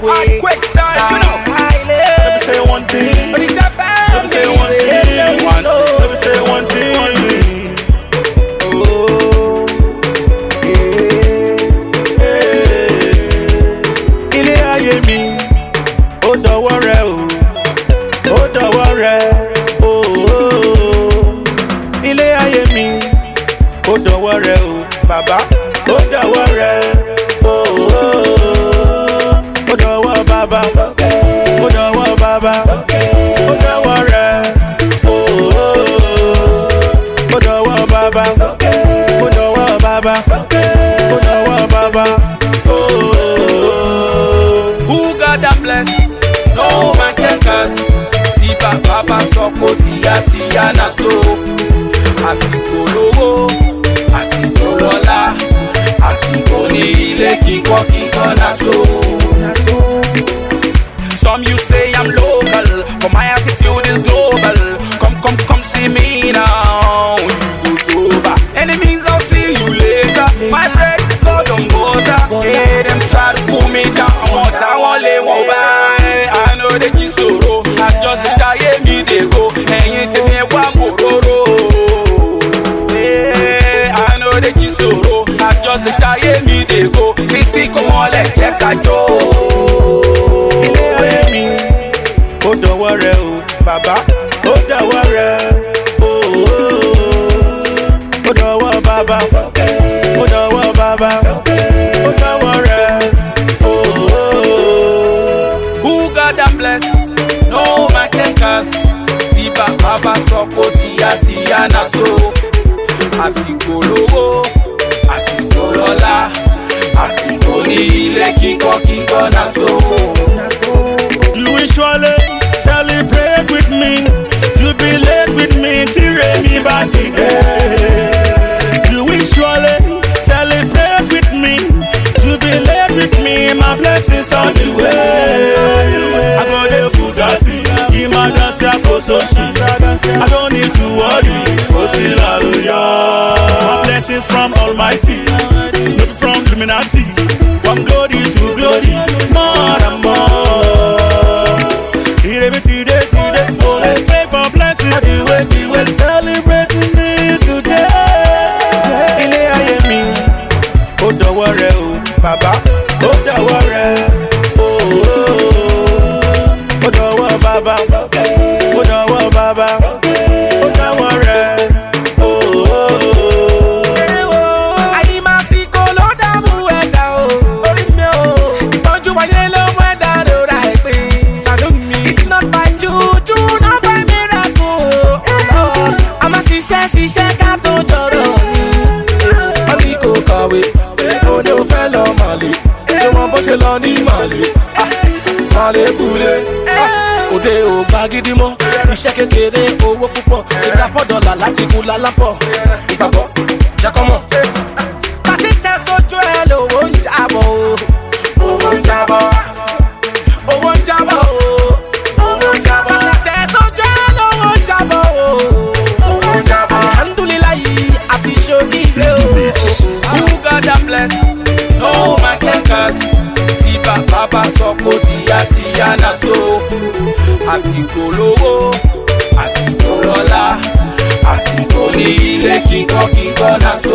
Earthquake. style, you know. Let me say one thing. a Let me say one thing. let me say one thing. Oh, yeah. Ilé o, o. Ilé ayé mi, ó dọwọ́ rẹ o, ile o baba o oh, dowo o Baba, kó dọwọ́ oh. Who God that bless? No man can cast. Tí bàbá bá sọ kó tíyátíyá náà so. Àsìkò lówó, àsìkò lọ́lá, àsìkò ní ilé kíkọ́ kíkọ́ náà so. Some you say I'm low. àwọn ọ̀tá wọn lé wọn bá ẹ ànódéjì ṣòro àjọṣe ṣayé mi dègbò ẹ̀yìn tèmi ẹ wá mòróró eh, ànódéjì ṣòro àjọṣe ṣayé mi dègbò sísí kó wọn lẹ̀ jẹ́ kájọ́. ilé ayé mi ó dọ̀wọ́ rẹ o bàbá ó dọ̀wọ́ rẹ o ó dọ̀wọ́ bàbá ó dọ̀wọ́ bàbá. dance tí bàbá bá sọ pé tíyátíyá náà lówó àsìkò lọ́lá àsìkò ní ilé kíkọ́ kíkọ́ náà so. Louis celebrate with me jubilate with me tí Remi bá ti remi ba ti Louis celebrate with me jubilate with me my blessing. parler boulet. Eh. Ode o bagi dimo Ise kekere owo pupo Ega po dola lati gun la lapo Ipa bo, ja komo Kasi te sojo e lo Owo njabo Owo njabo Owo njabo Owo njabo Kasi te sojo e lo Owo njabo Owo njabo Handuli la yi ati shogi Who God bless No man can curse Tiba papa sokoti àsìkò lówó àsìkò lọ́lá àsìkò ní ilé kíkọ́ kíkọ́ náà.